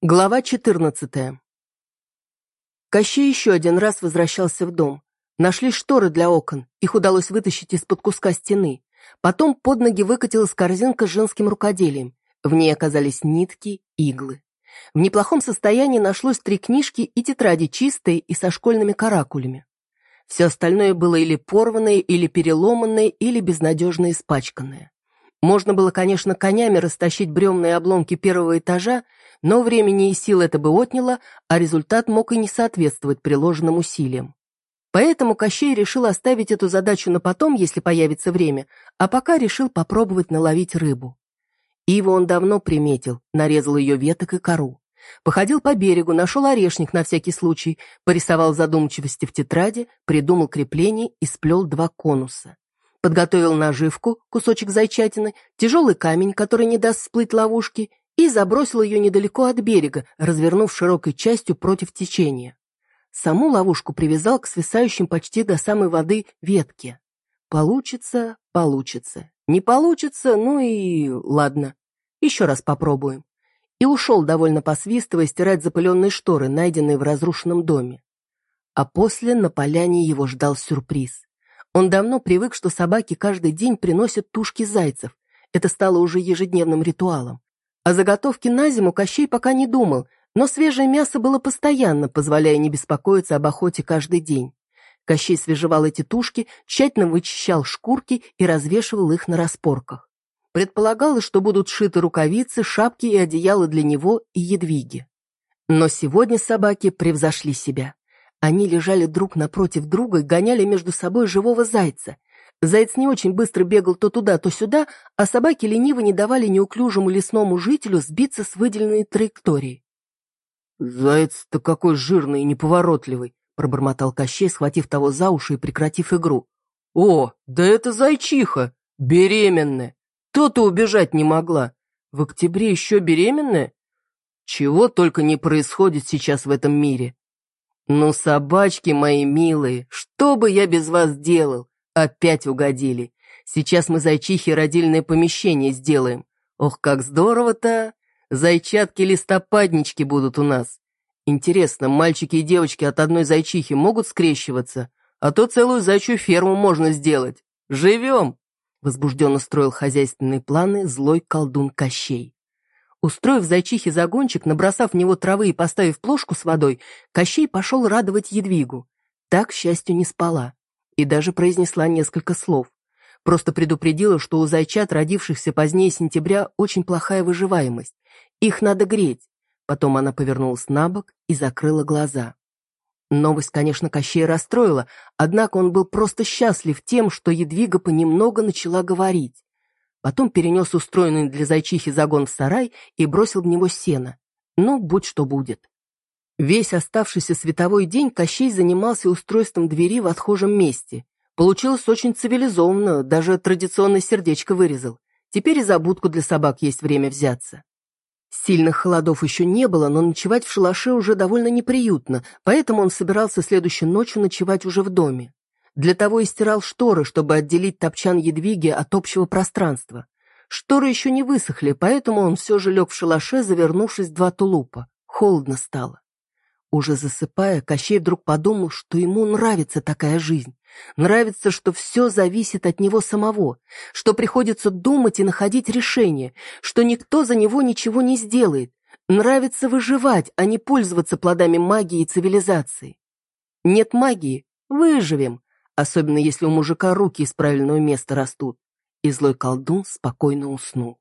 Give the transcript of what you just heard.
Глава 14. Кощей еще один раз возвращался в дом. Нашли шторы для окон, их удалось вытащить из-под куска стены. Потом под ноги выкатилась корзинка с женским рукоделием. В ней оказались нитки, иглы. В неплохом состоянии нашлось три книжки и тетради чистые и со школьными каракулями. Все остальное было или порванное, или переломанное, или безнадежно испачканное. Можно было, конечно, конями растащить бремные обломки первого этажа, но времени и сил это бы отняло, а результат мог и не соответствовать приложенным усилиям. Поэтому Кощей решил оставить эту задачу на потом, если появится время, а пока решил попробовать наловить рыбу. Иву он давно приметил, нарезал ее веток и кору. Походил по берегу, нашел орешник на всякий случай, порисовал задумчивости в тетради, придумал крепление и сплел два конуса. Подготовил наживку, кусочек зайчатины, тяжелый камень, который не даст всплыть ловушки, и забросил ее недалеко от берега, развернув широкой частью против течения. Саму ловушку привязал к свисающим почти до самой воды ветке. Получится, получится. Не получится, ну и ладно. Еще раз попробуем. И ушел, довольно посвистывая, стирать запыленные шторы, найденные в разрушенном доме. А после на поляне его ждал сюрприз. Он давно привык, что собаки каждый день приносят тушки зайцев. Это стало уже ежедневным ритуалом. О заготовке на зиму Кощей пока не думал, но свежее мясо было постоянно, позволяя не беспокоиться об охоте каждый день. Кощей свежевал эти тушки, тщательно вычищал шкурки и развешивал их на распорках. Предполагалось, что будут сшиты рукавицы, шапки и одеяла для него и едвиги. Но сегодня собаки превзошли себя. Они лежали друг напротив друга и гоняли между собой живого зайца, Заяц не очень быстро бегал то туда, то сюда, а собаки лениво не давали неуклюжему лесному жителю сбиться с выделенной траектории. «Заяц-то какой жирный и неповоротливый!» — пробормотал Кощей, схватив того за уши и прекратив игру. «О, да это зайчиха! Беременная! То-то убежать не могла! В октябре еще беременная? Чего только не происходит сейчас в этом мире! Ну, собачки мои милые, что бы я без вас делал? Опять угодили. Сейчас мы зайчихе родильное помещение сделаем. Ох, как здорово-то! Зайчатки-листопаднички будут у нас. Интересно, мальчики и девочки от одной зайчихи могут скрещиваться? А то целую зайчью ферму можно сделать. Живем!» Возбужденно строил хозяйственные планы злой колдун Кощей. Устроив зайчихе загончик, набросав в него травы и поставив плошку с водой, Кощей пошел радовать Едвигу. Так, к счастью, не спала и даже произнесла несколько слов. Просто предупредила, что у зайчат, родившихся позднее сентября, очень плохая выживаемость. Их надо греть. Потом она повернулась на бок и закрыла глаза. Новость, конечно, Кощей расстроила, однако он был просто счастлив тем, что Едвига понемногу начала говорить. Потом перенес устроенный для зайчихи загон в сарай и бросил в него сено. Ну, будь что будет. Весь оставшийся световой день Кощей занимался устройством двери в отхожем месте. Получилось очень цивилизованно, даже традиционное сердечко вырезал. Теперь и за будку для собак есть время взяться. Сильных холодов еще не было, но ночевать в шалаше уже довольно неприютно, поэтому он собирался следующей ночью ночевать уже в доме. Для того и стирал шторы, чтобы отделить топчан едвиги от общего пространства. Шторы еще не высохли, поэтому он все же лег в шалаше, завернувшись в два тулупа. Холодно стало. Уже засыпая, Кощей вдруг подумал, что ему нравится такая жизнь. Нравится, что все зависит от него самого, что приходится думать и находить решение, что никто за него ничего не сделает. Нравится выживать, а не пользоваться плодами магии и цивилизации. Нет магии – выживем, особенно если у мужика руки из правильного места растут. И злой колдун спокойно уснул.